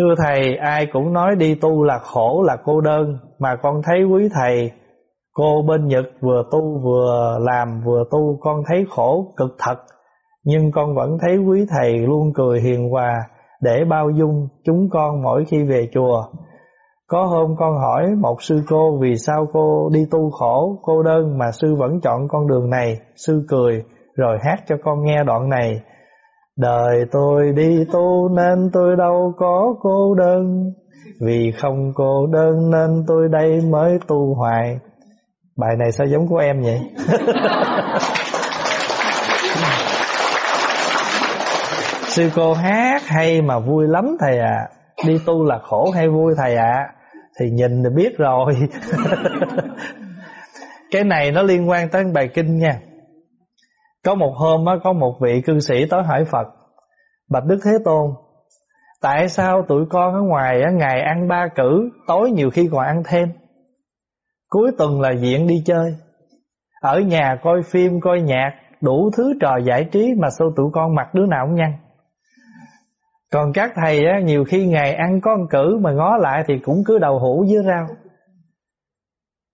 Thưa thầy, ai cũng nói đi tu là khổ, là cô đơn. Mà con thấy quý thầy, Cô bên Nhật vừa tu vừa làm, vừa tu, Con thấy khổ cực thật. Nhưng con vẫn thấy quý thầy luôn cười hiền hòa Để bao dung chúng con mỗi khi về chùa. Có hôm con hỏi một sư cô Vì sao cô đi tu khổ, cô đơn, Mà sư vẫn chọn con đường này. Sư cười, rồi hát cho con nghe đoạn này. Đời tôi đi tu nên tôi đâu có cô đơn Vì không cô đơn nên tôi đây mới tu hoài Bài này sao giống của em vậy? Sư cô hát hay mà vui lắm thầy ạ à. Đi tu là khổ hay vui thầy ạ à? Thì nhìn thì biết rồi Cái này nó liên quan tới bài kinh nha có một hôm á có một vị cư sĩ tới hỏi Phật Bạch Đức Thế Tôn Tại sao tụi con ở ngoài á, ngày ăn ba cử Tối nhiều khi còn ăn thêm? Cuối tuần là diện đi chơi. Ở nhà coi phim coi nhạc Đủ thứ trò giải trí Mà sao tụi con mặc đứa nào cũng nhăn. Còn các thầy á, nhiều khi ngày ăn con cử Mà ngó lại thì cũng cứ đầu hũ với rau.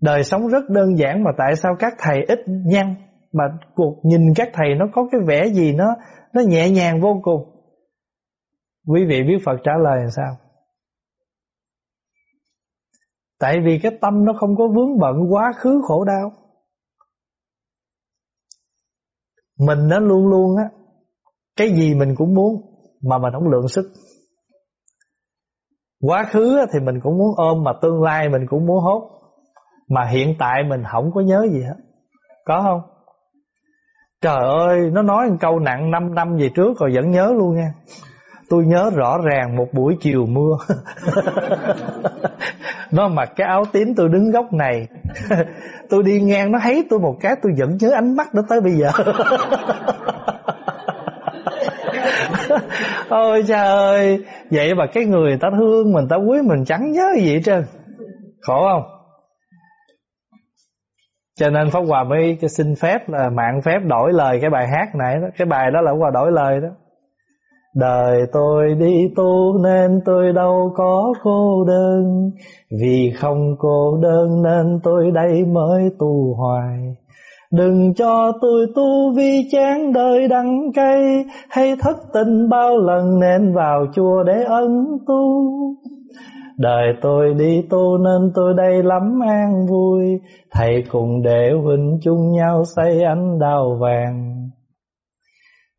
Đời sống rất đơn giản Mà tại sao các thầy ít nhăn? Mà cuộc nhìn các thầy nó có cái vẻ gì nó nó nhẹ nhàng vô cùng. Quý vị biết Phật trả lời làm sao? Tại vì cái tâm nó không có vướng bận quá khứ khổ đau. Mình nó luôn luôn á, cái gì mình cũng muốn mà mình không lượng sức. Quá khứ thì mình cũng muốn ôm mà tương lai mình cũng muốn hốt. Mà hiện tại mình không có nhớ gì hết. Có không? Trời ơi, Nó nói một câu nặng 5 năm về trước Rồi vẫn nhớ luôn nha. Tôi nhớ rõ ràng một buổi chiều mưa. Nó mặc cái áo tím tôi đứng góc này. Tôi đi ngang, nó thấy tôi một cái, Tôi vẫn nhớ ánh mắt đó tới bây giờ. Ôi trời ơi, Vậy mà cái người ta thương mình Ta quý mình chẳng nhớ gì hết trơn. Khổ không? Cho nên Pháp Hòa mới xin phép là mạng phép đổi lời cái bài hát này đó. Cái bài đó là Pháp Hòa đổi lời đó. Đời tôi đi tu nên tôi đâu có cô đơn. Vì không cô đơn nên tôi đây mới tu hoài. Đừng cho tôi tu vi chán đời đắng cay. Hay thất tình bao lần nên vào chùa để ân tu. Đời tôi đi tu nên tôi đây lắm an vui. Thầy cùng đệ huynh chung nhau xây ánh đào vàng.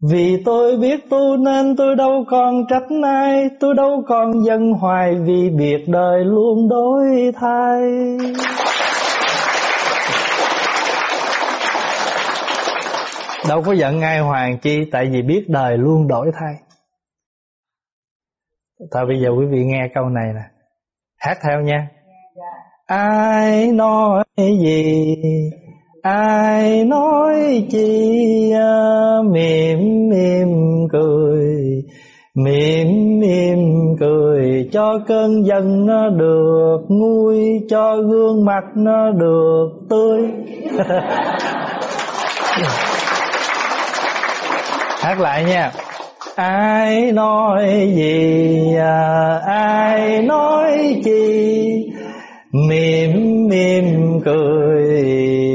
Vì tôi biết tu nên tôi đâu còn trách ai, Tôi đâu còn dân hoài vì biệt đời luôn đổi thay. Đâu có giận ai hoàng chi, Tại vì biết đời luôn đổi thay. Thôi bây giờ quý vị nghe câu này nè. Hát theo nha. Ai nói gì? Ai nói chi? Mỉm mỉm cười. Mỉm mỉm cười Cho cơn giận nó được nguôi Cho gương mặt nó được tươi. Hát lại nha ai nói gì à, ai nói chi? Mỉm mỉm cười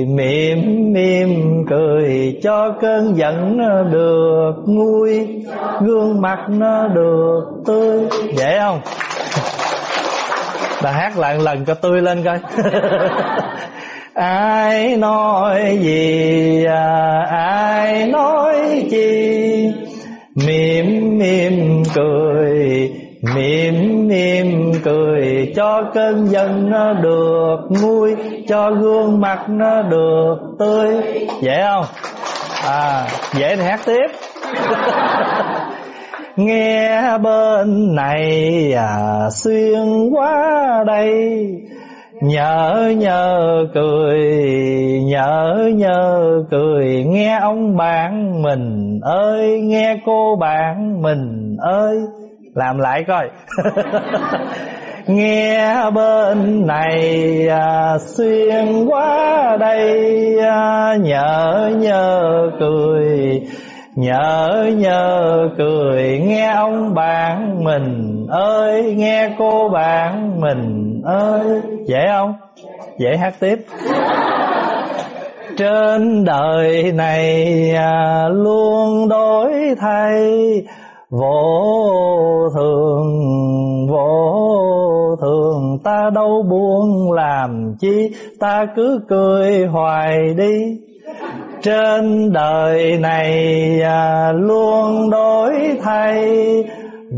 mỉm mỉm cười cho cơn giận nó được nguôi gương mặt nó được tươi. Dễ không? Bà hát lại lần cho tươi lên coi. Ai nói gì à, ai nói chi? Mỉm mỉm cười, mỉm mỉm cười. Cho cơn giận nó được, nguôi cho gương mặt nó được tươi. Dễ không? À dễ thì hát tiếp. Nghe bên này à xuyên qua đây. Nhớ nhớ cười Nhớ nhớ cười. Nghe ông bạn mình ơi Nghe cô bạn mình ơi. Làm lại coi. Nghe bên này à, Xuyên qua đây à, Nhớ nhớ cười. Nhớ nhớ cười Nghe ông bạn mình ơi nghe cô bạn mình ơi. Dễ không? Dễ hát tiếp trên đời này à, luôn đổi thay. Vô thường vô thường, ta đâu buồn làm chi, ta cứ cười hoài đi. Trên đời này à, luôn đổi thay.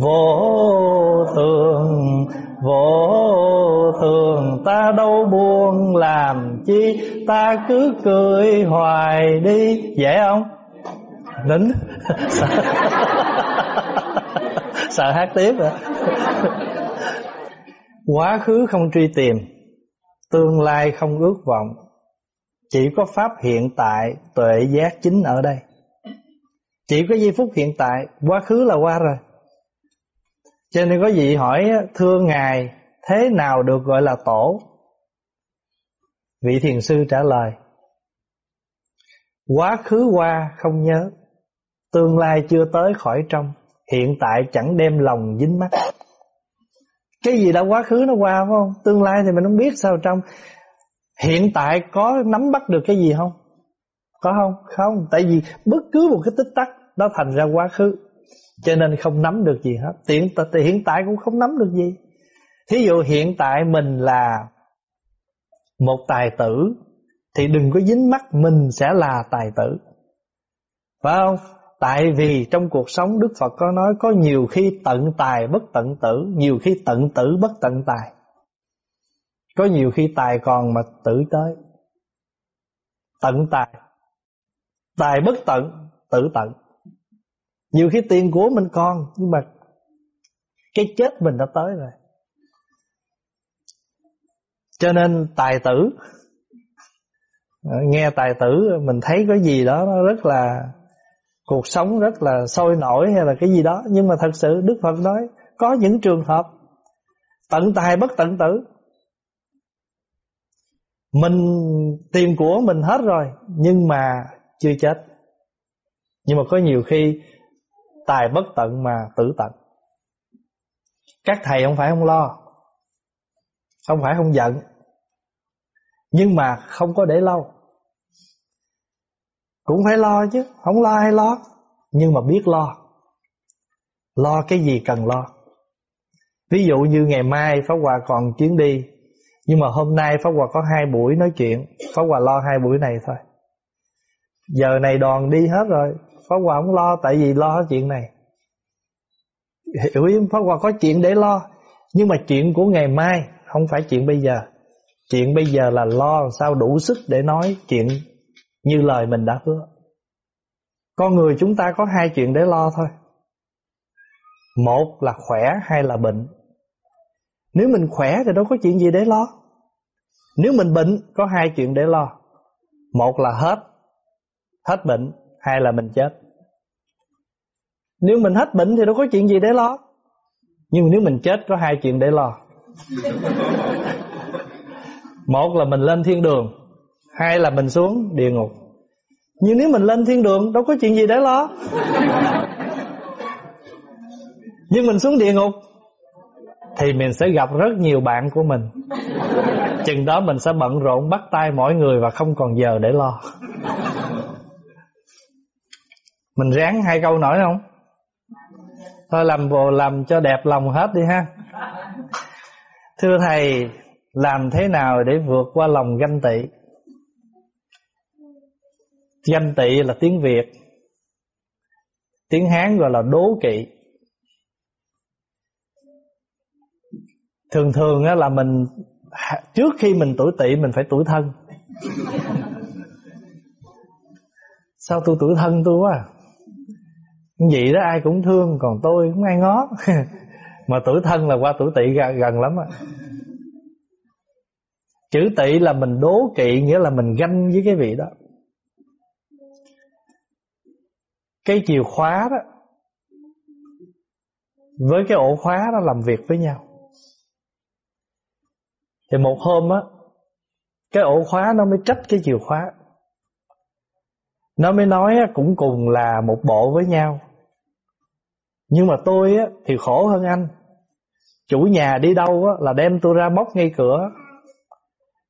Vô thường vô thường ta đâu buồn làm chi ta cứ cười hoài đi. Dễ không? Nín. Sợ, sợ hát tiếp à quá khứ không truy tìm tương lai không ước vọng. Chỉ có pháp hiện tại tuệ giác chính ở đây. Chỉ có giây phút hiện tại quá khứ là qua rồi cho nên có vị hỏi, thưa ngài, thế nào được gọi là tổ? Vị thiền sư trả lời, quá khứ qua không nhớ, tương lai chưa tới khỏi trong, hiện tại chẳng đem lòng dính mắt. Cái gì đã quá khứ nó qua, phải không? Tương lai thì mình không biết sao trong. Hiện tại có nắm bắt được cái gì không? Có không? Không, tại vì bất cứ một cái tích tắc đó thành ra quá khứ cho nên không nắm được gì hết. Tiện hiện tại cũng không nắm được gì. Thí dụ hiện tại mình là một tài tử, thì đừng có dính mắt mình sẽ là tài tử. Phải không? Tại vì trong cuộc sống đức phật có nói có nhiều khi tận tài bất tận tử, nhiều khi tận tử bất tận tài. Có nhiều khi tài còn mà tử tới. Tận tài. Tài bất tận, tử tận nhiều khi tiền của mình còn, nhưng mà cái chết mình đã tới rồi. Cho nên tài tử, nghe tài tử, mình thấy cái gì đó nó rất là, cuộc sống rất là sôi nổi hay là cái gì đó. Nhưng mà thật sự Đức Phật nói, có những trường hợp, tận tài bất tận tử. Mình, tiền của mình hết rồi, nhưng mà chưa chết. Nhưng mà có nhiều khi tài bất tận mà tử tận. Các thầy không phải không lo, không phải không giận, nhưng mà không có để lâu. Cũng phải lo chứ, không lo hay lo, nhưng mà biết lo. Lo cái gì cần lo. Ví dụ như ngày mai pháp hòa còn chuyến đi, nhưng mà hôm nay pháp hòa có hai buổi nói chuyện, pháp hòa lo hai buổi này thôi. Giờ này đoàn đi hết rồi pháp hòa không lo, tại vì lo chuyện này. Hiểu ý pháp hòa có chuyện để lo, nhưng mà chuyện của ngày mai không phải chuyện bây giờ. Chuyện bây giờ là lo sao đủ sức để nói chuyện như lời mình đã hứa. Con người chúng ta có hai chuyện để lo thôi. Một là khỏe hay là bệnh. Nếu mình khỏe thì đâu có chuyện gì để lo. Nếu mình bệnh, có hai chuyện để lo. Một là hết Hết bệnh. Hai là mình chết? Nếu mình hết bệnh thì đâu có chuyện gì để lo. Nhưng nếu mình chết có hai chuyện để lo. Một là mình lên thiên đường Hai là mình xuống địa ngục. Nhưng nếu mình lên thiên đường Đâu có chuyện gì để lo. Nhưng mình xuống địa ngục Thì mình sẽ gặp rất nhiều bạn của mình. Chừng đó mình sẽ bận rộn bắt tay mỗi người Và không còn giờ để lo mình ráng hai câu nổi không? Thôi làm bộ làm cho đẹp lòng hết đi ha. Thưa Thầy, Làm thế nào để vượt qua lòng ganh tị? Ganh tị là tiếng Việt. Tiếng Hán gọi là đố kỵ. Thường thường là mình, Trước khi mình tuổi tỵ, mình phải tuổi thân. Sao tôi tuổi thân tôi quá à? Vậy đó ai cũng thương, Còn tôi cũng ai ngó. Mà tuổi thân là qua tuổi tỵ gần lắm á. Chữ tỵ là mình đố kỵ, Nghĩa là mình ganh với cái vị đó. Cái chìa khóa đó, với cái ổ khóa đó làm việc với nhau. Thì một hôm á, cái ổ khóa nó mới trách cái chìa khóa. Nó mới nói cũng cùng là một bộ với nhau nhưng mà tôi á thì khổ hơn anh. Chủ nhà đi đâu á, là đem tôi ra móc ngay cửa.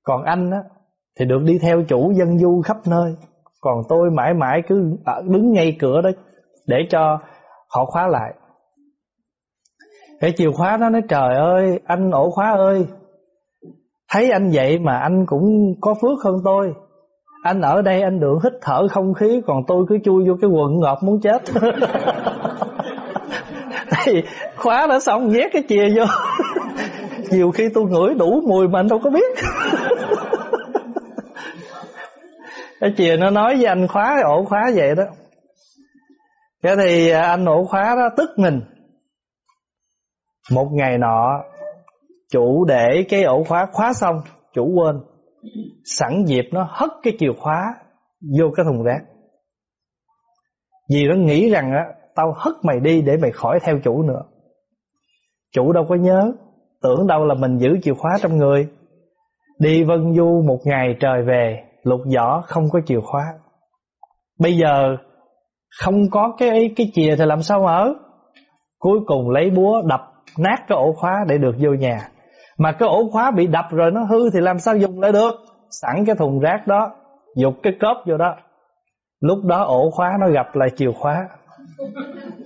Còn anh á, thì được đi theo chủ dân du khắp nơi. Còn tôi mãi mãi cứ đứng ngay cửa đó Để cho họ khóa lại. Cái chìa khóa nó nói trời ơi Anh ổ khóa ơi. Thấy anh vậy mà anh cũng có phước hơn tôi. Anh ở đây anh được hít thở không khí Còn tôi cứ chui vô cái quần ngọt muốn chết. Thì khóa đã xong, nhét cái chìa vô. Nhiều khi tôi ngửi đủ mùi mà anh đâu có biết. Cái chìa nó nói với anh, khóa ổ khóa vậy đó. Cái thì à, anh ổ khóa đó tức mình. Một ngày nọ, Chủ để cái ổ khóa khóa xong, Chủ quên. Sẵn dịp nó hất cái chìa khóa Vô cái thùng rác. Vì nó nghĩ rằng á Tao hất mày đi để mày khỏi theo chủ nữa. Chủ đâu có nhớ, Tưởng đâu là mình giữ chìa khóa trong người. Đi vân du một ngày trời về, Lục giỏ không có chìa khóa. Bây giờ Không có cái cái chìa thì làm sao mở Cuối cùng lấy búa đập nát cái ổ khóa để được vô nhà. Mà cái ổ khóa bị đập rồi nó hư Thì làm sao dùng lại được? Sẵn cái thùng rác đó, Dục cái cốp vô đó. Lúc đó ổ khóa nó gặp lại chìa khóa.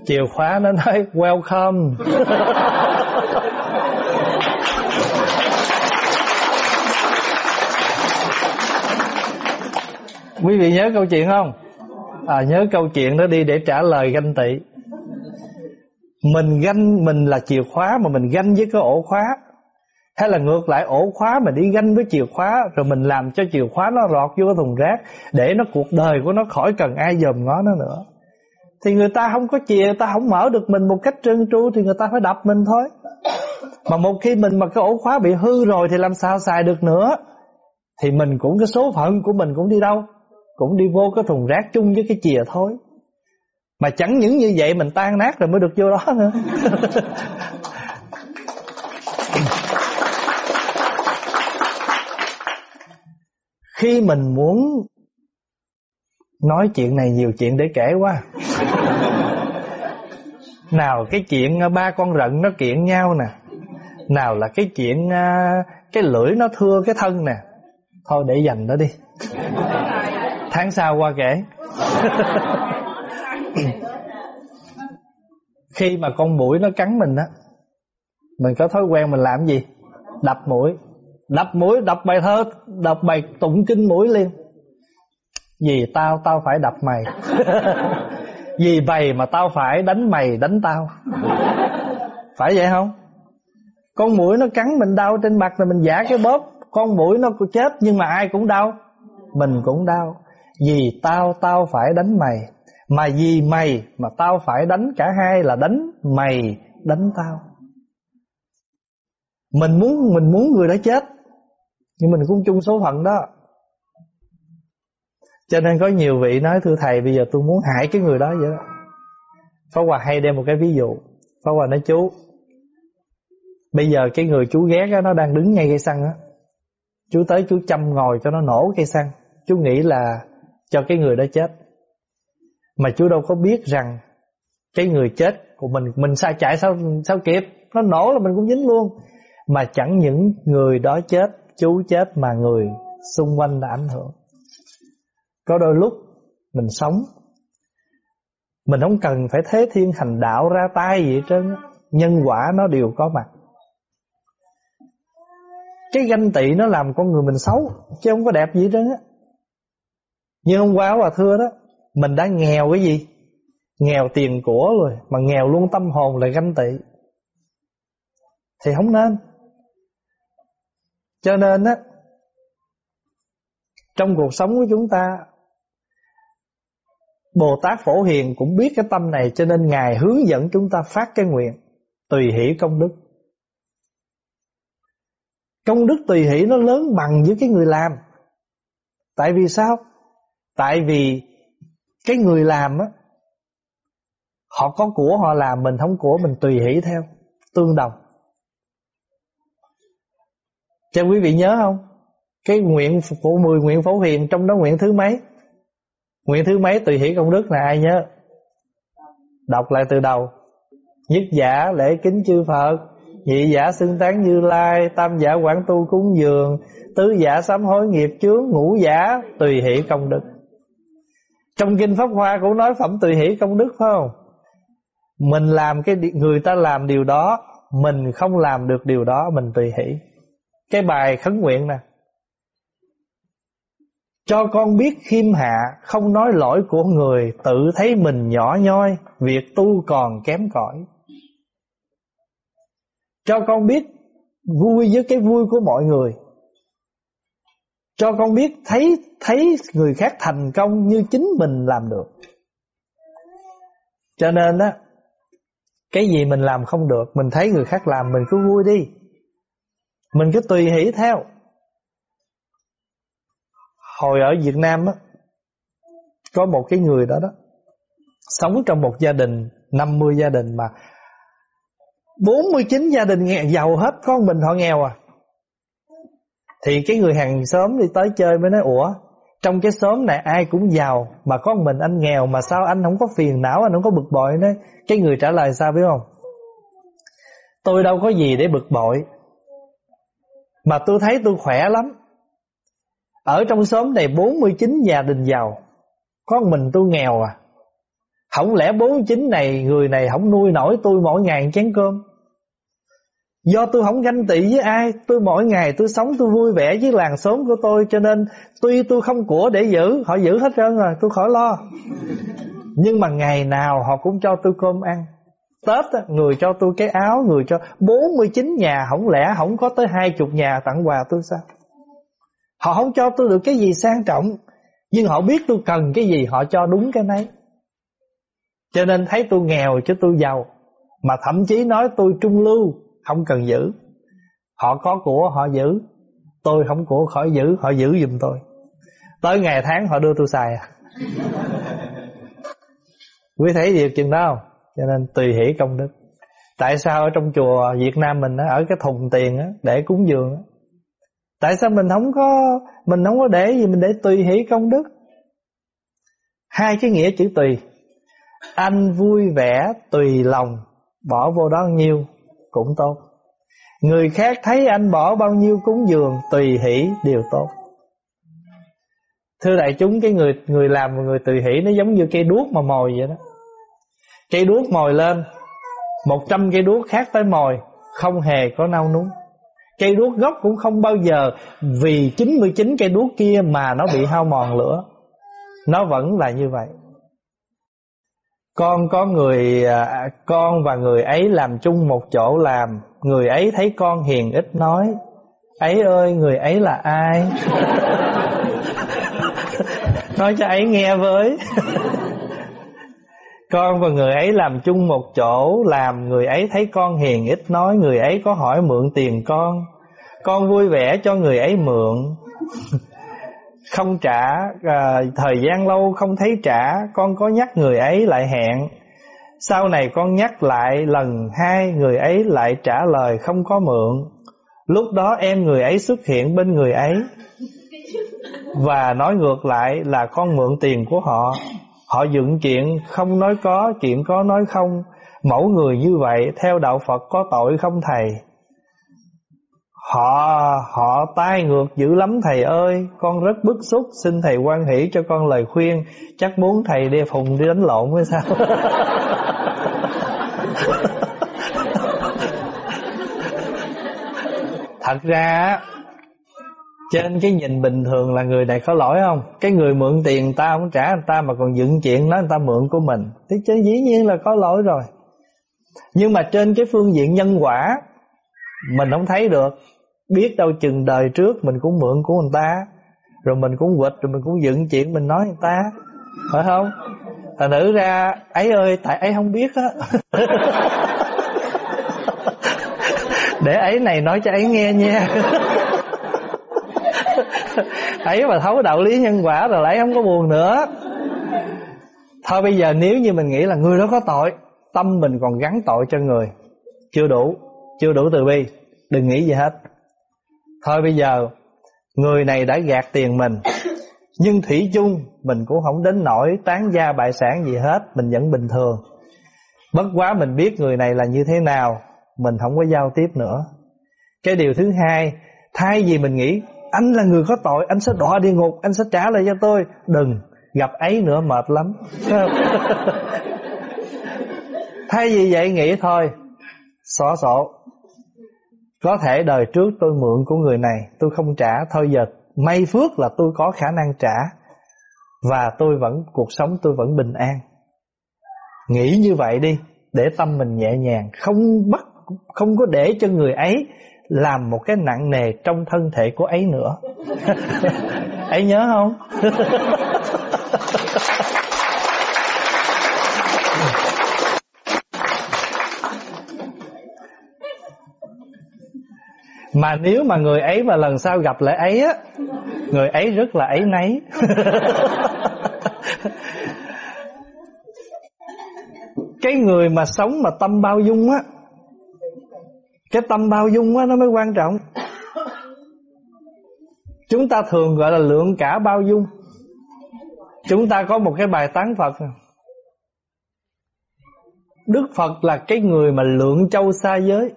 Chìa khóa nó nói Welcome. Quý vị nhớ câu chuyện không? À, Nhớ câu chuyện đó đi để trả lời ganh tị. Mình ganh Mình là chìa khóa mà mình ganh với cái ổ khóa. Hay là ngược lại ổ khóa mà đi ganh với chìa khóa Rồi mình làm cho chìa khóa nó lọt vô cái thùng rác Để nó cuộc đời của nó khỏi cần ai dòm ngó nó nữa. Thì người ta không có chìa Ta không mở được mình một cách trơn tru Thì người ta phải đập mình thôi. Mà một khi mình mà cái ổ khóa bị hư rồi Thì làm sao xài được nữa? Thì mình cũng, cái số phận của mình cũng đi đâu? Cũng đi vô cái thùng rác chung với cái chìa thôi. Mà chẳng những như vậy mình tan nát rồi mới được vô đó nữa. Khi mình muốn Nói chuyện này nhiều chuyện để kể quá. Nào, cái chuyện à, ba con rận nó kiện nhau nè. Nào là cái chuyện à, Cái lưỡi nó thưa cái thân nè. Thôi để dành đó đi. Tháng sau qua kể. Khi mà con mũi nó cắn mình á, Mình có thói quen mình làm gì? Đập mũi. Đập mũi, đập bài thơ, Đập bài tụng kinh mũi liền. Vì tao tao phải đập mày. Vì mày mà tao phải đánh mày, đánh tao. Phải vậy không? Con mũi nó cắn mình đau trên mặt là mình giả cái bóp. Con mũi nó chết nhưng mà ai cũng đau. Mình cũng đau. Vì tao tao phải đánh mày. Mà vì mày mà tao phải đánh cả hai là đánh mày, đánh tao. Mình muốn mình muốn người đã chết. Nhưng mình cũng chung số phận đó. Cho nên có nhiều vị nói Thưa thầy bây giờ tôi muốn hại cái người đó vậy đó. Pháp Hòa hay đem một cái ví dụ. Pháp Hòa nói chú Bây giờ cái người chú ghét đó, Nó đang đứng ngay cây xăng á. Chú tới chú chăm ngồi cho nó nổ cây xăng. Chú nghĩ là Cho cái người đó chết. Mà chú đâu có biết rằng Cái người chết của mình Mình sao chạy sao sao kịp? Nó nổ là mình cũng dính luôn. Mà chẳng những người đó chết chú chết mà người xung quanh đã ảnh hưởng có đôi lúc, mình sống. Mình không cần phải thế thiên hành đạo ra tay gì hết trơn nhân quả nó đều có mặt. Cái ganh tị nó làm con người mình xấu, chứ không có đẹp gì hết trơn á. Như hôm qua bà thưa đó, mình đã nghèo cái gì? Nghèo tiền của rồi, mà nghèo luôn tâm hồn là ganh tị. Thì không nên. Cho nên á, Trong cuộc sống của chúng ta Bồ Tát Phổ Hiền cũng biết cái tâm này Cho nên Ngài hướng dẫn chúng ta phát cái nguyện Tùy hỷ công đức. Công đức tùy hỷ nó lớn bằng với cái người làm. Tại vì sao? Tại vì cái người làm á, Họ có của họ làm, Mình không của, mình tùy hỷ theo, Tương đồng. Cho quý vị nhớ không? Cái nguyện của 10 nguyện phổ hiền Trong đó nguyện thứ mấy? Nguyện thứ mấy tùy hỷ công đức là ai nhớ? Đọc lại từ đầu. Nhất giả lễ kính chư Phật, Nhị giả xưng tán như lai, Tam giả quảng tu cúng dường, Tứ giả sám hối nghiệp chướng, Ngũ giả tùy hỷ công đức. Trong kinh Pháp Hoa cũng nói phẩm tùy hỷ công đức, phải không? Mình làm cái Người ta làm điều đó, Mình không làm được điều đó, Mình tùy hỷ. Cái bài khấn nguyện nè cho con biết khiêm hạ, Không nói lỗi của người, Tự thấy mình nhỏ nhoi, Việc tu còn kém cỏi. Cho con biết Vui với cái vui của mọi người. Cho con biết thấy thấy người khác thành công Như chính mình làm được. Cho nên á, Cái gì mình làm không được, Mình thấy người khác làm mình cứ vui đi. Mình cứ tùy hỷ theo. Hồi ở Việt Nam á, Có một cái người đó đó, Sống trong một gia đình 50 gia đình mà 49 gia đình nghèo, giàu hết Con mình họ nghèo à. Thì cái người hàng xóm đi tới chơi mới nói, Ủa, trong cái xóm này ai cũng giàu, Mà con mình anh nghèo, Mà sao anh không có phiền não, Anh không có bực bội? Nữa Cái người trả lời sao biết không? Tôi đâu có gì để bực bội, Mà tôi thấy tôi khỏe lắm ở trong xóm này 49 gia đình giàu. Có mình tôi nghèo à. Không lẽ 49 này, Người này không nuôi nổi tôi mỗi ngày chén cơm? Do tôi không ganh tị với ai, Tôi mỗi ngày tôi sống tôi vui vẻ với làng xóm của tôi, Cho nên tuy tôi không của để giữ, Họ giữ hết trơn rồi, tôi khỏi lo. Nhưng mà ngày nào họ cũng cho tôi cơm ăn. Tết người cho tôi cái áo, Người cho 49 nhà, Không lẽ không có tới hai chục nhà tặng quà tôi sao? Họ không cho tôi được cái gì sang trọng, Nhưng họ biết tôi cần cái gì, Họ cho đúng cái nấy. Cho nên thấy tôi nghèo chứ tôi giàu, Mà thậm chí nói tôi trung lưu, Không cần giữ. Họ có của, họ giữ. Tôi không của, khỏi giữ, Họ giữ giùm tôi. Tới ngày tháng họ đưa tôi xài à. Quý thấy việc chừng đó không? Cho nên tùy hỷ công đức. Tại sao ở trong chùa Việt Nam mình Ở cái thùng tiền để cúng dường Tại sao mình không có, Mình không có để gì, mình để tùy hỷ công đức? Hai cái nghĩa chữ tùy. Anh vui vẻ, tùy lòng, Bỏ vô đó nhiêu Cũng tốt. Người khác thấy anh bỏ bao nhiêu cúng dường, Tùy hỷ đều tốt. Thưa đại chúng, Cái người người làm và người tùy hỷ Nó giống như cây đuốc mà mồi vậy đó. Cây đuốc mồi lên, Một trăm cây đuốc khác tới mồi, Không hề có nao núng. Cây đuốc gốc cũng không bao giờ Vì 99 cây đuốc kia mà nó bị hao mòn lửa. Nó vẫn là như vậy. Con có người à, Con và người ấy làm chung một chỗ làm. Người ấy thấy con hiền ít nói. Ấy ơi, người ấy là ai? Nói cho ấy nghe với. Con và người ấy làm chung một chỗ Làm người ấy thấy con hiền ít nói Người ấy có hỏi mượn tiền con. Con vui vẻ cho người ấy mượn. Không trả à, Thời gian lâu không thấy trả Con có nhắc người ấy lại hẹn. Sau này con nhắc lại lần hai Người ấy lại trả lời không có mượn. Lúc đó em người ấy xuất hiện bên người ấy. Và nói ngược lại là con mượn tiền của họ. Họ dựng chuyện không nói có, chuyện có nói không. Mẫu người như vậy theo đạo Phật có tội không thầy? Họ họ tai ngược dữ lắm thầy ơi, con rất bức xúc, xin thầy quan hỷ cho con lời khuyên, chắc muốn thầy đi phùng đi đánh lộn hay sao? Thật ra trên cái nhìn bình thường là người này có lỗi không? Cái người mượn tiền ta không trả người ta Mà còn dựng chuyện nói người ta mượn của mình. Thì trên dĩ nhiên là có lỗi rồi. Nhưng mà trên cái phương diện nhân quả, Mình không thấy được. Biết đâu chừng đời trước Mình cũng mượn của người ta, Rồi mình cũng quịch Rồi mình cũng dựng chuyện mình nói người ta. Phải không? Thành nữ ra, ấy ơi, tại ấy không biết á. Để ấy này nói cho ấy nghe nha. ấy mà thấu đạo lý nhân quả rồi lại không có buồn nữa. Thôi bây giờ nếu như mình nghĩ là người đó có tội, tâm mình còn gắn tội cho người. Chưa đủ chưa đủ từ bi. Đừng nghĩ gì hết. Thôi bây giờ, người này đã gạt tiền mình, nhưng thủy chung mình cũng không đến nỗi tán gia bại sản gì hết, mình vẫn bình thường. Bất quá mình biết người này là như thế nào, mình không có giao tiếp nữa. Cái điều thứ hai, thay vì mình nghĩ anh là người có tội, anh sẽ đọa địa ngục, anh sẽ trả lại cho tôi. Đừng, gặp ấy nữa mệt lắm. Thay vì vậy nghĩ thôi. Xóa sổ. Có thể đời trước tôi mượn của người này, tôi không trả. Thôi giờ, may phước là tôi có khả năng trả. Và tôi vẫn, cuộc sống tôi vẫn bình an. Nghĩ như vậy đi, để tâm mình nhẹ nhàng. Không bắt, không có để cho người ấy làm một cái nặng nề trong thân thể của ấy nữa. Ấy nhớ không? Mà nếu mà người ấy mà lần sau gặp lại ấy á, người ấy rất là ấy nấy. Cái người mà sống mà tâm bao dung á cái tâm bao dung á, nó mới quan trọng. Chúng ta thường gọi là lượng cả bao dung. Chúng ta có một cái bài tán phật. Đức phật là cái người mà lượng châu xa giới.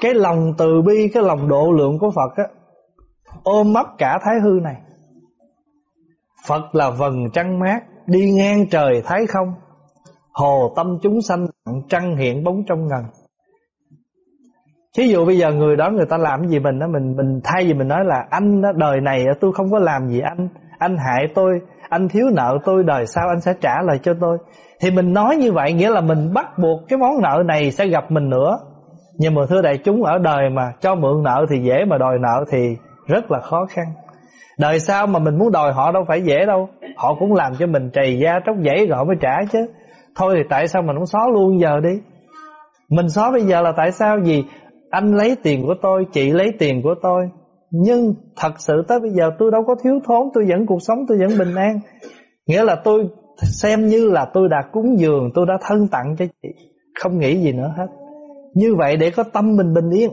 Cái lòng từ bi, cái lòng độ lượng của phật á, ôm ấp cả thái hư này. Phật là vầng trăng mát, đi ngang trời thái không. Hồ tâm chúng sanh, trăng hiện bóng trong ngần. Thí dụ bây giờ người đó người ta làm gì mình đó mình mình thay vì mình nói là anh đó, đời này tôi không có làm gì anh, anh hại tôi, anh thiếu nợ tôi đời sau anh sẽ trả lời cho tôi. Thì mình nói như vậy nghĩa là mình bắt buộc cái món nợ này sẽ gặp mình nữa. Nhưng mà thưa đại chúng ở đời mà cho mượn nợ thì dễ mà đòi nợ thì rất là khó khăn. Đời sau mà mình muốn đòi họ đâu phải dễ đâu. Họ cũng làm cho mình trầy da tróc dãy rồi họ mới trả chứ. Thôi thì tại sao mình không xóa luôn giờ đi. Mình xóa bây giờ là tại sao gì anh lấy tiền của tôi, Chị lấy tiền của tôi. Nhưng thật sự tới bây giờ tôi đâu có thiếu thốn, Tôi vẫn cuộc sống, tôi vẫn bình an. Nghĩa là tôi xem như là tôi đã cúng dường, Tôi đã thân tặng cho chị. Không nghĩ gì nữa hết. Như vậy để có tâm mình bình yên.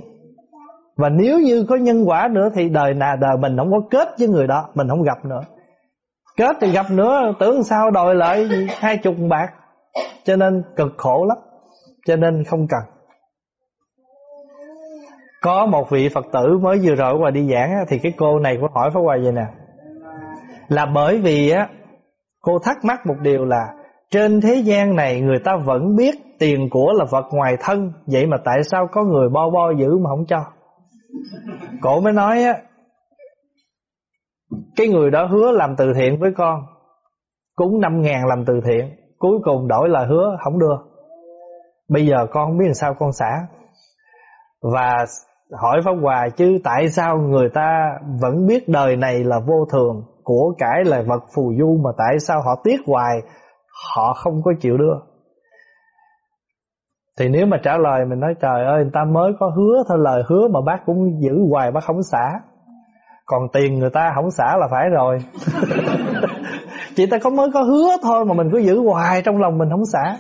Và nếu như có nhân quả nữa Thì đời nào đời mình không có kết với người đó, Mình không gặp nữa. Kết thì gặp nữa, tưởng sao đòi lại Hai chục bạc. Cho nên cực khổ lắm. Cho nên không cần có một vị Phật tử mới vừa rồi qua đi giảng á, Thì cái cô này có hỏi Pháp Hòa vậy nè. Là bởi vì á Cô thắc mắc một điều là Trên thế gian này người ta vẫn biết Tiền của là vật ngoài thân Vậy mà tại sao có người bo bo giữ mà không cho? Cổ mới nói á Cái người đó hứa làm từ thiện với con Cúng năm ngàn làm từ thiện Cuối cùng đổi lời hứa không đưa. Bây giờ con không biết làm sao con xả. Và hỏi Pháp Hòa chứ tại sao người ta vẫn biết đời này là vô thường, của cải là vật phù du mà tại sao họ tiếc hoài, họ không có chịu đưa. Thì nếu mà trả lời mình nói trời ơi người ta mới có hứa thôi lời hứa mà bác cũng giữ hoài bác không xả. Còn tiền người ta không xả là phải rồi. Chị ta có mới có hứa thôi mà mình cứ giữ hoài trong lòng mình không xả.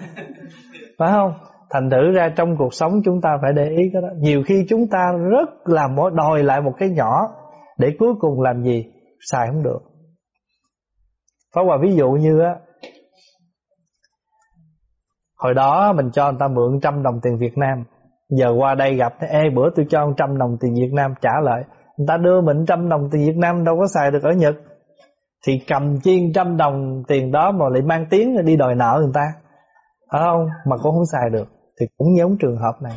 Phải không? Thành thử ra trong cuộc sống chúng ta phải để ý cái đó. Nhiều khi chúng ta rất là mỗi đòi lại một cái nhỏ Để cuối cùng làm gì? Xài không được. Phá Hòa ví dụ như á, Hồi đó mình cho người ta mượn trăm đồng tiền Việt Nam. Giờ qua đây gặp, Ê, bữa tôi cho trăm đồng tiền Việt Nam trả lại. Người ta đưa mình trăm đồng tiền Việt Nam đâu có xài được ở Nhật. Thì cầm chiên trăm đồng tiền đó mà lại mang tiếng đi đòi nợ người ta. Phải không? Mà cũng không xài được thì cũng giống trường hợp này.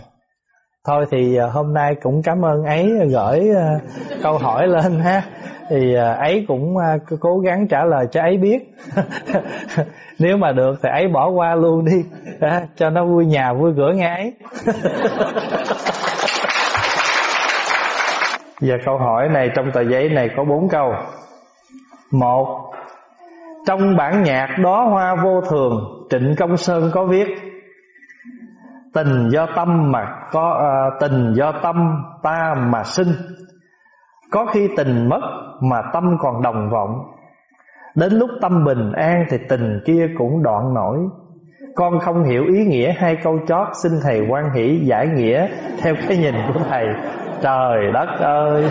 Thôi thì à, hôm nay cũng cảm ơn ấy gửi à, câu hỏi lên ha. Thì à, ấy cũng cố gắng trả lời cho ấy biết. Nếu mà được thì ấy bỏ qua luôn đi. Cho nó vui nhà vui cửa nghe ấy. Và câu hỏi này trong tờ giấy này có bốn câu. Một, Trong bản nhạc đó hoa vô thường, Trịnh Công Sơn có viết tình do tâm mà có à, tình do tâm ta mà sinh. Có khi tình mất mà tâm còn đồng vọng. Đến lúc tâm bình an thì tình kia cũng đoạn nổi. Con không hiểu ý nghĩa hai câu chót xin thầy quan hỷ giải nghĩa theo cái nhìn của thầy. Trời đất ơi!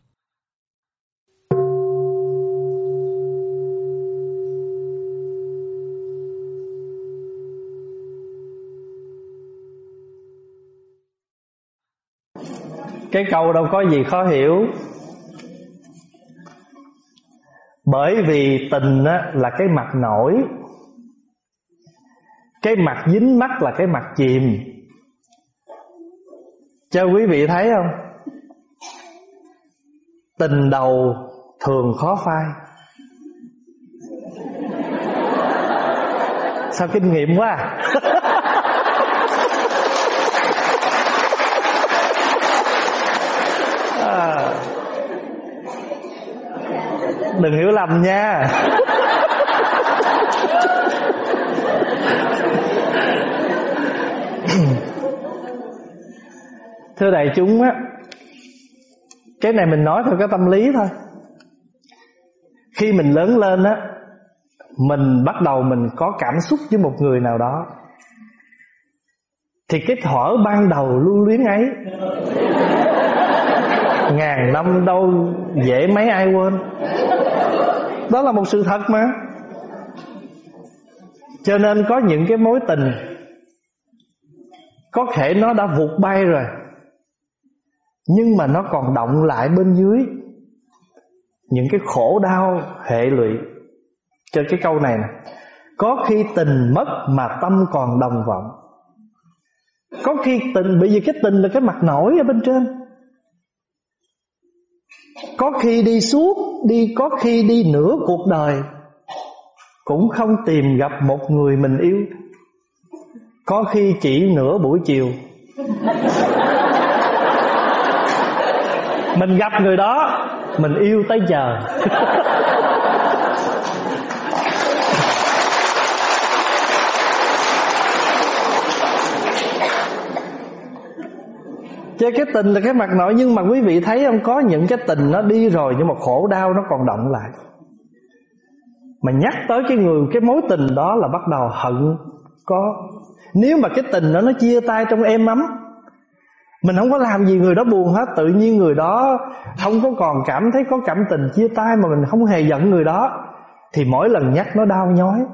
Cái câu đâu có gì khó hiểu. Bởi vì tình á, là cái mặt nổi. Cái mặt dính mắt là cái mặt chìm. Cho quý vị thấy không? Tình đầu thường khó phai. Sao kinh nghiệm quá à? đừng hiểu lầm nha. Thưa đại chúng á, cái này mình nói theo cái tâm lý thôi. Khi mình lớn lên á, mình bắt đầu mình có cảm xúc với một người nào đó, thì cái thở ban đầu lưu luyến ấy ngàn năm đâu dễ mấy ai quên. Đó là một sự thật mà. Cho nên có những cái mối tình, có thể nó đã vụt bay rồi, nhưng mà nó còn động lại bên dưới những cái khổ đau hệ lụy. Cho cái câu này nè. Có khi tình mất mà tâm còn đồng vọng. Có khi tình, bởi vì cái tình là cái mặt nổi ở bên trên có khi đi suốt, đi có khi đi nửa cuộc đời. Cũng không tìm gặp một người mình yêu. Có khi chỉ nửa buổi chiều. Mình gặp người đó, mình yêu tới giờ. Chứ cái tình là cái mặt nội Nhưng mà quý vị thấy không? Có những cái tình nó đi rồi Nhưng mà khổ đau nó còn động lại. Mà nhắc tới cái người, Cái mối tình đó là bắt đầu hận Có. Nếu mà cái tình đó nó chia tay trong êm ấm, mình không có làm gì người đó buồn hết. Tự nhiên người đó không có còn cảm thấy có cảm tình chia tay Mà mình không hề giận người đó, Thì mỗi lần nhắc nó đau nhói.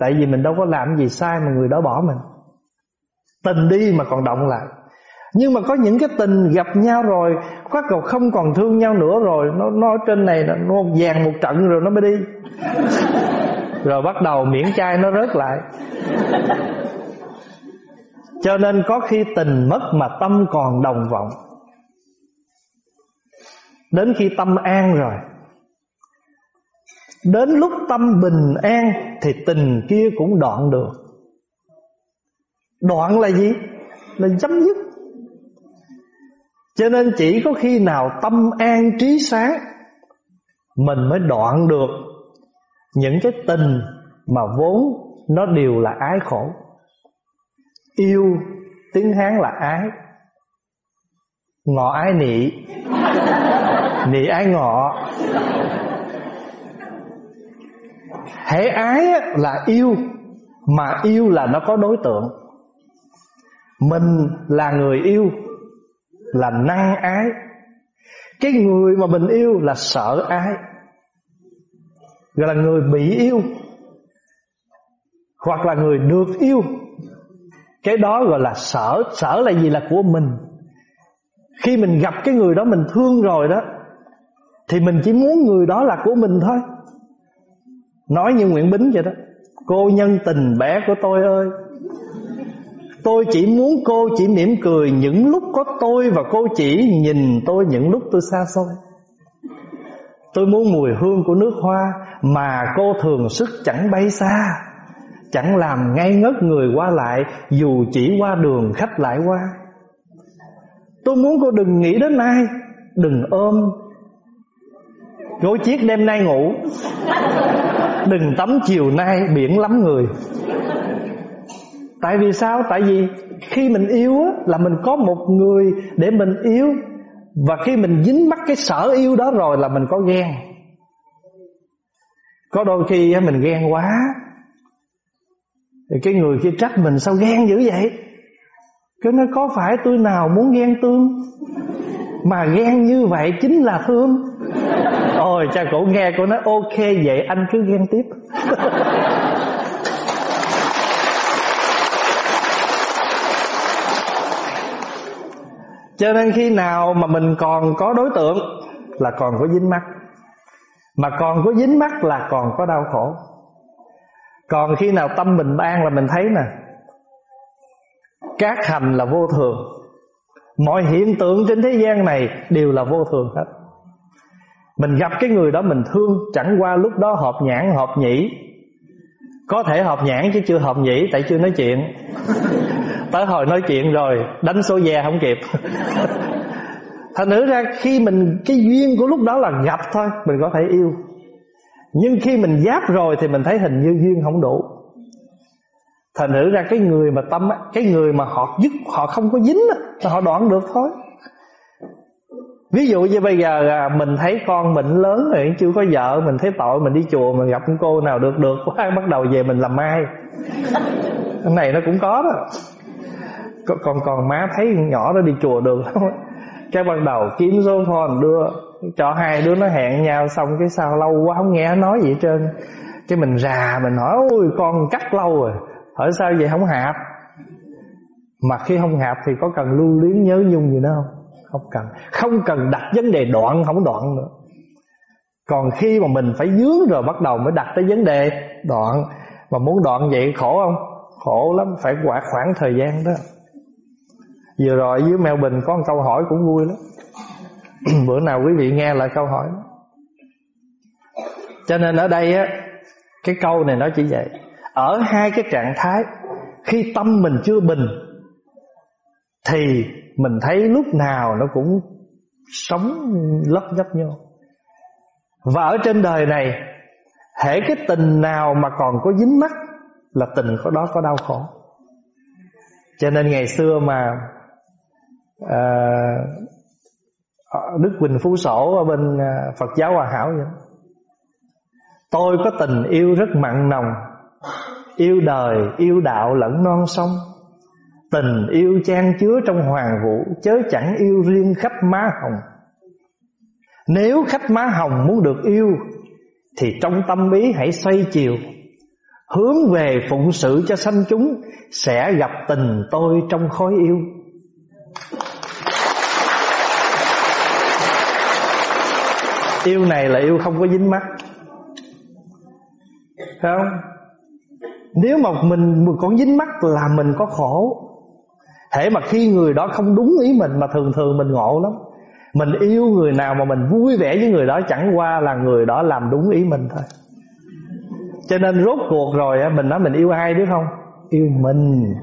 Tại vì mình đâu có làm gì sai mà người đó bỏ mình. Tình đi mà còn động lại. Nhưng mà có những cái tình gặp nhau rồi Có cầu không còn thương nhau nữa rồi Nó, nó ở trên này nó vàng một trận rồi nó mới đi. Rồi bắt đầu miễn chai nó rớt lại. Cho nên có khi tình mất mà tâm còn đồng vọng. Đến khi tâm an rồi Đến lúc tâm bình an Thì tình kia cũng đoạn được. Đoạn là gì? Là chấm dứt cho nên chỉ có khi nào tâm an trí sáng, Mình mới đoạn được Những cái tình mà vốn nó đều là ái khổ. Yêu tiếng Hán là ái, Ngọ ái nị Nị ái ngọ. Hễ ái là yêu, Mà yêu là nó có đối tượng. Mình là người yêu là năng ái. Cái người mà mình yêu là sợ ái, Gọi là người bị yêu, Hoặc là người được yêu. Cái đó gọi là sở Sở là gì? Là của mình. Khi mình gặp cái người đó mình thương rồi đó, Thì mình chỉ muốn người đó là của mình thôi. Nói như Nguyễn Bính vậy đó. Cô nhân tình bé của tôi ơi. Tôi chỉ muốn cô chỉ mỉm cười Những lúc có tôi và cô chỉ Nhìn tôi những lúc tôi xa xôi. Tôi muốn mùi hương của nước hoa Mà cô thường sức chẳng bay xa, Chẳng làm ngây ngất người qua lại Dù chỉ qua đường khách lại qua. Tôi muốn cô đừng nghĩ đến ai, Đừng ôm. Gối chiếc đêm nay ngủ, Đừng tắm chiều nay biển lắm người. Tại vì sao? Tại vì khi mình yêu á, là mình có một người để mình yêu. Và khi mình dính mắc cái sở yêu đó rồi là mình có ghen. Có đôi khi mình ghen quá. Thì cái người kia trách mình sao ghen dữ vậy? Cái nó có phải tôi nào muốn ghen tương? Mà ghen như vậy chính là thương. Ôi cha cổ nghe cô nói ok vậy anh cứ ghen tiếp. Cho nên khi nào mà mình còn có đối tượng Là còn có dính mắt. Mà còn có dính mắt là còn có đau khổ. Còn khi nào tâm mình an là mình thấy nè, Các hành là vô thường. Mọi hiện tượng trên thế gian này Đều là vô thường hết. Mình gặp cái người đó mình thương, Chẳng qua lúc đó hợp nhãn, hợp nhĩ. Có thể hợp nhãn chứ chưa hợp nhĩ, Tại chưa nói chuyện tới hồi nói chuyện rồi đánh số ve không kịp. Thành nữ ra khi mình cái duyên của lúc đó là gặp thôi mình có thể yêu. Nhưng khi mình giáp rồi thì mình thấy hình như duyên không đủ. Thành nữ ra cái người mà tâm cái người mà họ dứt họ không có dính là họ đoạn được thôi. Ví dụ như bây giờ à, mình thấy con mình lớn rồi chưa có vợ mình thấy tội mình đi chùa mình gặp cô nào được được quá bắt đầu về mình làm mai cái này nó cũng có đó còn còn má thấy nhỏ nó đi chùa được lắm cái ban đầu kiếm số phone đưa, cho hai đứa nó hẹn nhau xong cái sao lâu quá không nghe nói gì hết trơn. Cái mình già mình hỏi, ôi, con cắt lâu rồi, hỏi sao vậy không hạp? Mà khi không hạp thì có cần lưu luyến nhớ nhung gì nữa không? Không cần. Không cần đặt vấn đề đoạn, không đoạn nữa. Còn khi mà mình phải dướng rồi bắt đầu mới đặt tới vấn đề đoạn. Mà muốn đoạn vậy khổ không? Khổ lắm, phải quả khoảng thời gian đó. Vừa rồi dưới Melbourne có một câu hỏi cũng vui lắm. Bữa nào quý vị nghe lại câu hỏi. Cho nên ở đây á, Cái câu này nó chỉ vậy. Ở hai cái trạng thái, Khi tâm mình chưa bình, Thì mình thấy lúc nào nó cũng Sống lấp nhấp nhô. Và ở trên đời này, Hễ cái tình nào mà còn có dính mắt Là tình có đó có đau khổ. Cho nên ngày xưa mà à, Đức Quỳnh Phú Sổ ở bên à, Phật giáo Hòa Hảo vậy. Tôi có tình yêu rất mặn nồng Yêu đời, yêu đạo lẫn non sông. Tình yêu chan chứa trong hoàng vũ Chớ chẳng yêu riêng khắp má hồng. Nếu khách má hồng muốn được yêu Thì trong tâm ý hãy xoay chiều. Hướng về phụng sự cho sanh chúng Sẽ gặp tình tôi trong khói yêu. Yêu này là yêu không có dính mắt. Phải không? Nếu mà mình còn dính mắt là mình có khổ. Thế mà khi người đó không đúng ý mình Mà thường thường mình ngộ lắm. Mình yêu người nào mà mình vui vẻ với người đó Chẳng qua là người đó làm đúng ý mình thôi. Cho nên rốt cuộc rồi Mình nói mình yêu ai biết không? Yêu mình.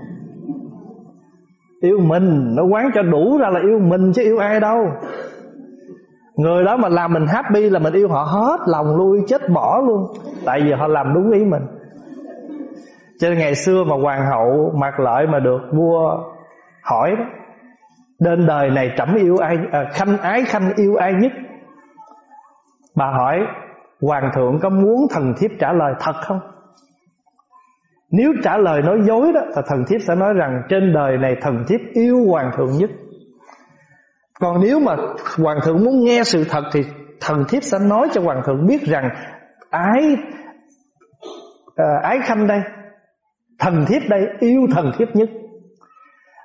Yêu mình. Nó quán cho đủ ra là yêu mình chứ yêu ai đâu. Người đó mà làm mình happy là mình yêu họ hết lòng lui chết bỏ luôn. Tại vì họ làm đúng ý mình. Cho nên ngày xưa mà hoàng hậu mặc lợi mà được vua hỏi đó Đến đời này trẫm yêu ai à, Khanh ái khanh yêu ai nhất? Bà hỏi Hoàng thượng có muốn thần thiếp trả lời thật không? Nếu trả lời nói dối đó Thì thần thiếp sẽ nói rằng Trên đời này thần thiếp yêu hoàng thượng nhất còn nếu mà hoàng thượng muốn nghe sự thật thì thần thiếp sẽ nói cho hoàng thượng biết rằng ái à, ái khanh đây. Thần thiếp đây yêu thần thiếp nhất.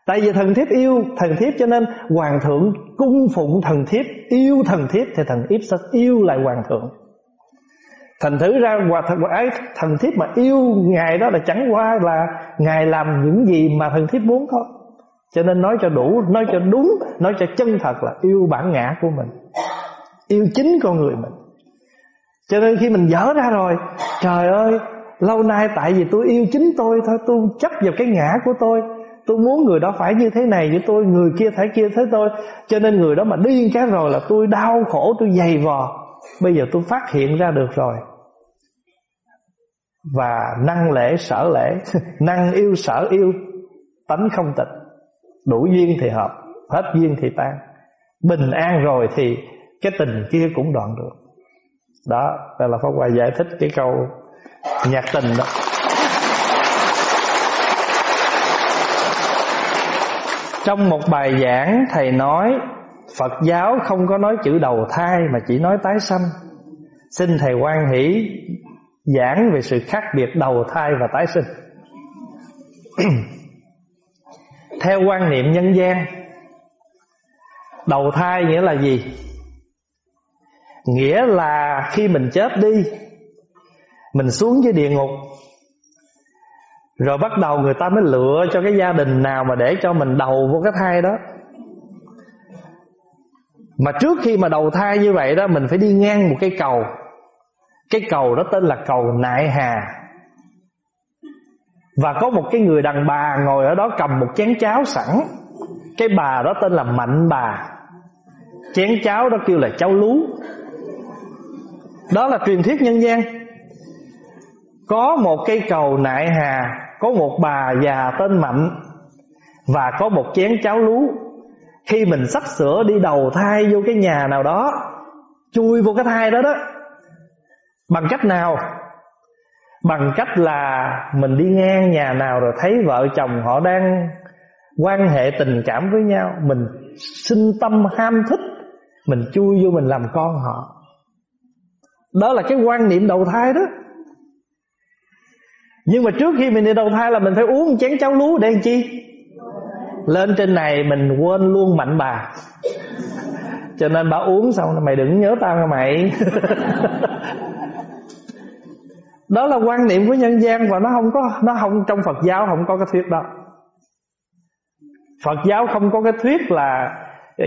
Tại vì thần thiếp yêu thần thiếp cho nên hoàng thượng cung phụng thần thiếp yêu thần thiếp thì thần thiếp sẽ yêu lại hoàng thượng. Thành thử ra hòa thần ái thần thiếp mà yêu ngài đó là chẳng qua là ngài làm những gì mà thần thiếp muốn thôi cho nên nói cho đủ, Nói cho đúng, Nói cho chân thật là yêu bản ngã của mình, Yêu chính con người mình. Cho nên khi mình dở ra rồi, Trời ơi, Lâu nay tại vì tôi yêu chính tôi thôi, Tôi chấp vào cái ngã của tôi. Tôi muốn người đó phải như thế này với tôi, Người kia phải kia thế tôi. Cho nên người đó mà điên cái rồi là tôi đau khổ, Tôi dày vò. Bây giờ tôi phát hiện ra được rồi. Và năng lễ, sở lễ, năng yêu, sở yêu, tánh không tịch đủ duyên thì hợp, hết duyên thì tan. Bình an rồi thì cái tình kia cũng đoạn được. Đó, đây là pháp hòa giải thích cái câu nhạc tình đó. Trong một bài giảng, thầy nói, Phật giáo không có nói chữ đầu thai mà chỉ nói tái sanh. Xin thầy quan hỷ giảng về sự khác biệt đầu thai và tái sinh. Theo quan niệm nhân gian, Đầu thai nghĩa là gì? Nghĩa là khi mình chết đi, Mình xuống dưới địa ngục, Rồi bắt đầu người ta mới lựa cho cái gia đình nào Mà để cho mình đầu vô cái thai đó. Mà trước khi mà đầu thai như vậy đó, Mình phải đi ngang một cây cầu. Cái cầu đó tên là cầu Nại Hà. Và có một cái người đàn bà ngồi ở đó cầm một chén cháo sẵn. Cái bà đó tên là Mạnh bà. Chén cháo đó kêu là cháo lú. Đó là truyền thuyết nhân gian. Có một cây cầu nại hà, Có một bà già tên Mạnh, Và có một chén cháo lú. Khi mình sắp sửa đi đầu thai vô cái nhà nào đó, Chui vô cái thai đó đó, Bằng cách nào? Bằng cách là mình đi ngang nhà nào rồi thấy vợ chồng họ đang quan hệ tình cảm với nhau, Mình sinh tâm ham thích, mình chui vô mình làm con họ. Đó là cái quan niệm đầu thai đó. Nhưng mà trước khi mình đi đầu thai là mình phải uống một chén cháo lúa để làm chi? Lên trên này mình quên luôn mạnh bà. Cho nên bà uống xong mày đừng nhớ tao nha mày. đó là quan niệm của nhân gian và nó không có, nó không, trong Phật giáo không có cái thuyết đó. Phật giáo không có cái thuyết là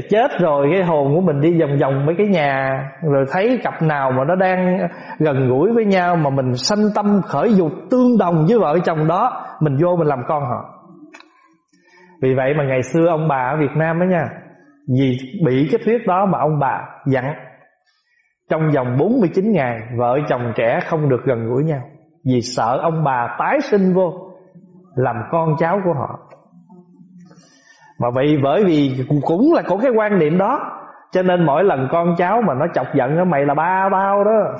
chết rồi cái hồn của mình đi vòng vòng mấy cái nhà, rồi thấy cặp nào mà nó đang gần gũi với nhau mà mình sanh tâm khởi dục tương đồng với vợ chồng đó, mình vô mình làm con họ. Vì vậy mà ngày xưa ông bà ở Việt Nam đó nha, vì bị cái thuyết đó mà ông bà dặn trong vòng 49 ngày vợ chồng trẻ không được gần gũi nhau. Vì sợ ông bà tái sinh vô làm con cháu của họ. Mà vì bởi vì cũng là có cái quan niệm đó. Cho nên mỗi lần con cháu mà nó chọc giận đó, mày là ba tao đó.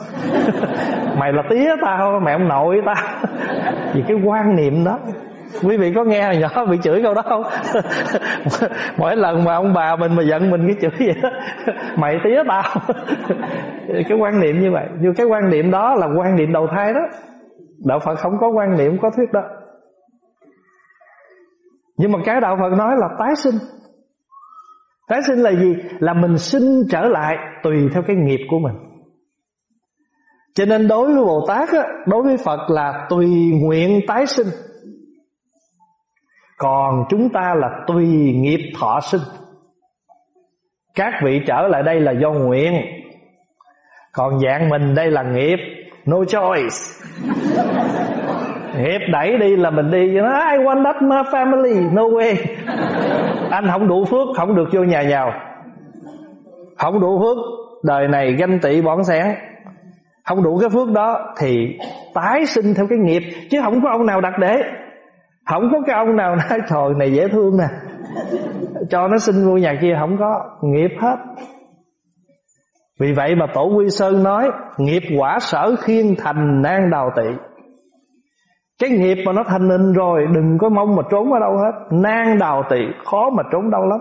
Mày là tía tao mẹ ông nội tao. Vì cái quan niệm đó quý vị có nghe hồi nhỏ bị chửi câu đó không? Mỗi lần mà ông bà mình mà giận mình cái chửi vậy đó mày tía tao. Cái quan niệm như vậy. Nhưng cái quan niệm đó là quan niệm đầu thai đó. Đạo phật không có quan niệm có thuyết đó. Nhưng mà cái đạo Phật nói là tái sinh. Tái sinh là gì? Là mình sinh trở lại tùy theo cái nghiệp của mình. Cho nên đối với Bồ Tát á, Đối với Phật là tùy nguyện tái sinh. Còn chúng ta là tùy nghiệp thọ sinh. Các vị trở lại đây là do nguyện. Còn dạng mình đây là nghiệp, No choice. Nghiệp đẩy đi là mình đi. Nó I want that my family? No way. Anh không đủ phước, không được vô nhà giàu không đủ phước, đời này ganh tị bỏng sáng không đủ cái phước đó thì tái sinh theo cái nghiệp, chứ không có ông nào đặt để không có cái ông nào nói thôi này dễ thương nè. Cho nó sinh vô nhà kia, không có. Nghiệp hết. Vì vậy mà tổ quy sơn nói, nghiệp quả sở khiên thành nan đào tị. Cái nghiệp mà nó thành hình rồi, Đừng có mong mà trốn ở đâu hết. Nan đào tị, khó mà trốn đâu lắm.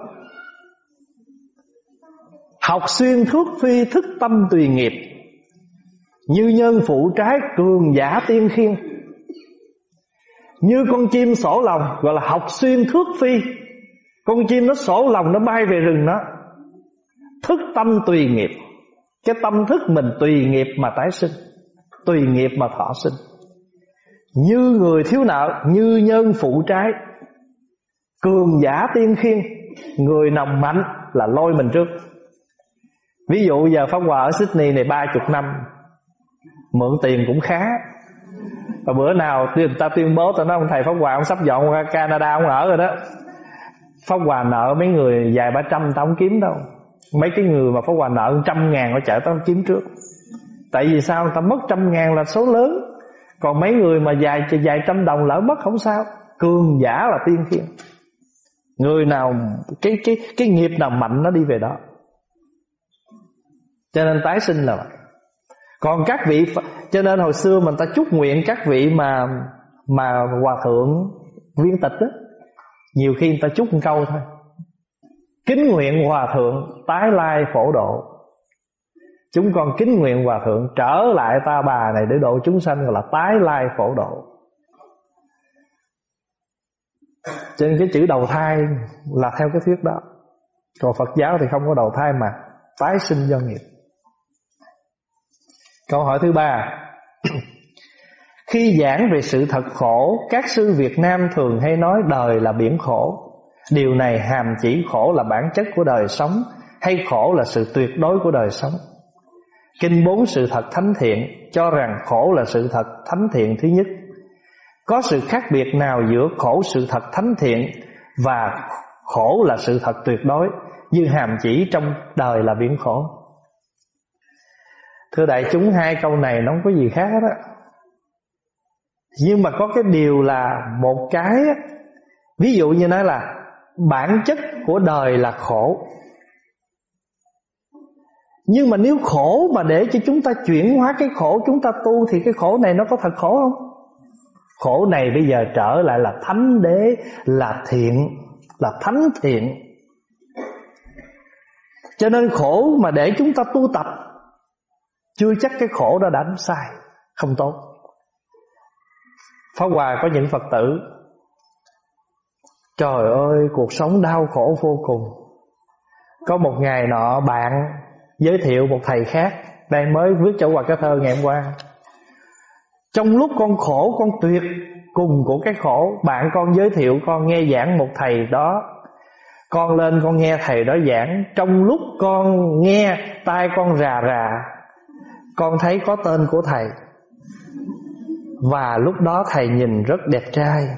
Học xuyên thước phi thức tâm tùy nghiệp. Như nhân phụ trái cường giả tiên khiên. Như con chim sổ lòng, Gọi là học xuyên thước phi. Con chim nó sổ lòng, nó bay về rừng nó Thức tâm tùy nghiệp. Cái tâm thức mình tùy nghiệp mà tái sinh, Tùy nghiệp mà thọ sinh. Như người thiếu nợ, Như nhân phụ trái. Cường giả tiên khiên, Người nằm mạnh là lôi mình trước. Ví dụ giờ Pháp Hòa ở Sydney này ba chục năm, Mượn tiền cũng khá. Và bữa nào người ta tuyên bố Tao nói ông thầy Pháp Hòa ông sắp dọn qua Canada, ông ở rồi đó. Pháp Hòa nợ mấy người vài ba trăm tao không kiếm đâu. Mấy cái người mà Pháp Hòa nợ trăm ngàn nó chạy tao kiếm trước. Tại vì sao? Tao mất trăm ngàn là số lớn. Còn mấy người mà dài dài trăm đồng lỡ mất không sao. Cường giả là tiên thiên. Người nào, cái cái cái nghiệp nào mạnh nó đi về đó. Cho nên tái sinh là vậy còn các vị cho nên hồi xưa mình ta chúc nguyện các vị mà mà hòa thượng viên tịch đó nhiều khi người ta chúc một câu thôi. Kính nguyện hòa thượng tái lai phổ độ. Chúng con kính nguyện hòa thượng trở lại ta bà này để độ chúng sanh, gọi là tái lai phổ độ. Trên cái chữ đầu thai là theo cái thuyết đó. Còn Phật giáo thì không có đầu thai mà tái sinh do nghiệp. Câu hỏi thứ ba. Khi giảng về sự thật khổ, Các sư Việt Nam thường hay nói đời là biển khổ. Điều này hàm chỉ khổ là bản chất của đời sống, Hay khổ là sự tuyệt đối của đời sống? Kinh bốn sự thật thánh thiện Cho rằng khổ là sự thật thánh thiện thứ nhất. Có sự khác biệt nào giữa khổ sự thật thánh thiện Và khổ là sự thật tuyệt đối, Như hàm chỉ trong đời là biển khổ? Thưa đại chúng, hai câu này nó không có gì khác đó Nhưng mà có cái điều là một cái Ví dụ như nói là Bản chất của đời là khổ. Nhưng mà nếu khổ mà để cho chúng ta chuyển hóa cái khổ chúng ta tu Thì cái khổ này nó có thật khổ không? Khổ này bây giờ trở lại là thánh đế, Là thiện, Là thánh thiện. Cho nên khổ mà để chúng ta tu tập chưa chắc cái khổ đó đã sai. Không tốt. Pháp Hòa có những Phật tử, Trời ơi, cuộc sống đau khổ vô cùng. Có một ngày nọ, bạn Giới thiệu một thầy khác Đây mới viết cho Hòa cái thơ ngày hôm qua. Trong lúc con khổ, Con tuyệt cùng của cái khổ, Bạn con giới thiệu, con nghe giảng một thầy đó. Con lên, con nghe thầy đó giảng. Trong lúc con nghe, Tai con rà rà con thấy có tên của thầy. Và lúc đó thầy nhìn rất đẹp trai.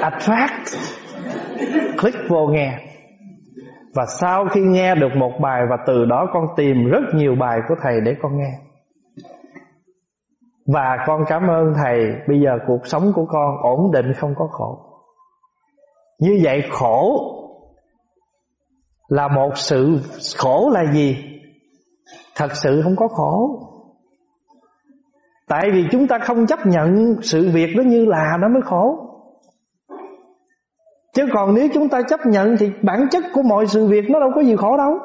Attract. Click vô nghe. Và sau khi nghe được một bài Và từ đó con tìm rất nhiều bài của thầy để con nghe. Và con cảm ơn thầy Bây giờ cuộc sống của con ổn định không có khổ. Như vậy khổ là một sự khổ là gì? Thật sự không có khổ. Tại vì chúng ta không chấp nhận sự việc đó như là nó mới khổ. Chứ còn nếu chúng ta chấp nhận thì bản chất của mọi sự việc nó đâu có gì khổ đâu.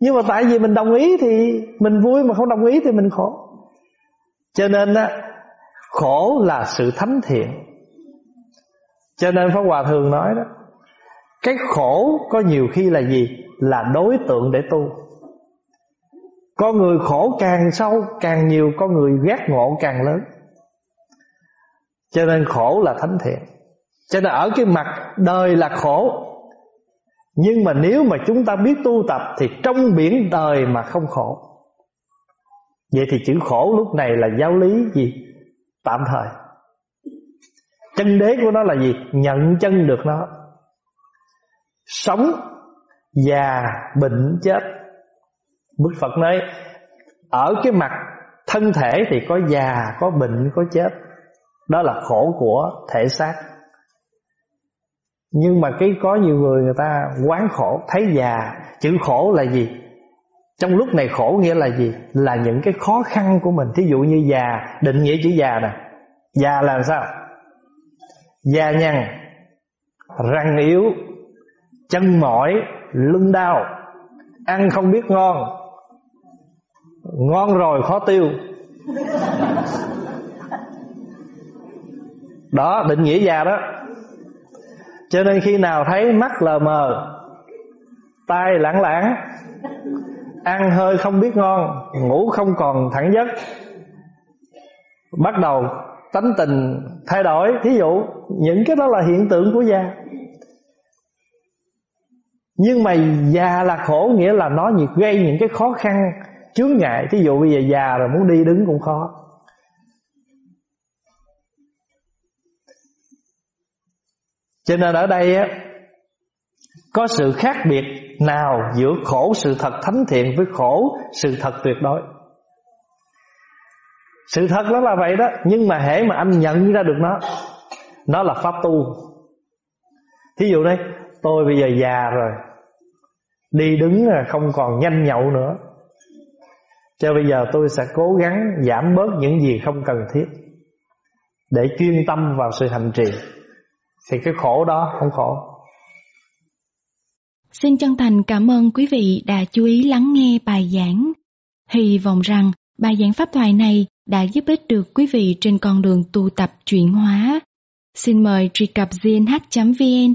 Nhưng mà tại vì mình đồng ý thì mình vui, mà không đồng ý thì mình khổ. Cho nên á, khổ là sự thánh thiện. Cho nên pháp hòa thường nói đó cái khổ có nhiều khi là gì? Là đối tượng để tu. Con người khổ càng sâu, Càng nhiều con người ghét ngộ càng lớn. Cho nên khổ là thánh thiện. Cho nên ở cái mặt đời là khổ. Nhưng mà nếu mà chúng ta biết tu tập Thì trong biển đời mà không khổ. Vậy thì chữ khổ lúc này là giáo lý gì? Tạm thời. Chân đế của nó là gì? Nhận chân được nó. Sống Già bệnh chết. Đức Phật nói, Ở cái mặt thân thể thì có già, Có bệnh, có chết. Đó là khổ của thể xác. Nhưng mà cái có nhiều người người ta quán khổ, Thấy già. Chữ khổ là gì? Trong lúc này khổ nghĩa là gì? Là những cái khó khăn của mình. Thí dụ như già, Định nghĩa chữ già nè. Già là sao? Già nhăn, Răng yếu chân mỏi, lưng đau. Ăn không biết ngon. Ngon rồi, khó tiêu. Đó, định nghĩa già đó. Cho nên khi nào thấy mắt lờ mờ, tai lãng lãng, ăn hơi không biết ngon, ngủ không còn thẳng giấc, bắt đầu tánh tình thay đổi. Thí dụ, những cái đó là hiện tượng của già nhưng mà già là khổ, nghĩa là nó gây những cái khó khăn, chướng ngại. Thí dụ bây giờ già rồi muốn đi đứng cũng khó. Cho nên ở đây á, Có sự khác biệt nào giữa khổ sự thật thánh thiện với khổ sự thật tuyệt đối? Sự thật nó là vậy đó, nhưng mà hễ mà anh nhận ra được nó nó là pháp tu. Thí dụ đây tôi bây giờ già rồi đi đứng là không còn nhanh nhậu nữa cho bây giờ tôi sẽ cố gắng giảm bớt những gì không cần thiết để chuyên tâm vào sự hành trì thì cái khổ đó không khổ Xin chân thành cảm ơn quý vị đã chú ý lắng nghe bài giảng. Hy vọng rằng bài giảng pháp thoại này đã giúp ích được quý vị trên con đường tu tập chuyển hóa. Xin mời truy cập gnh.vn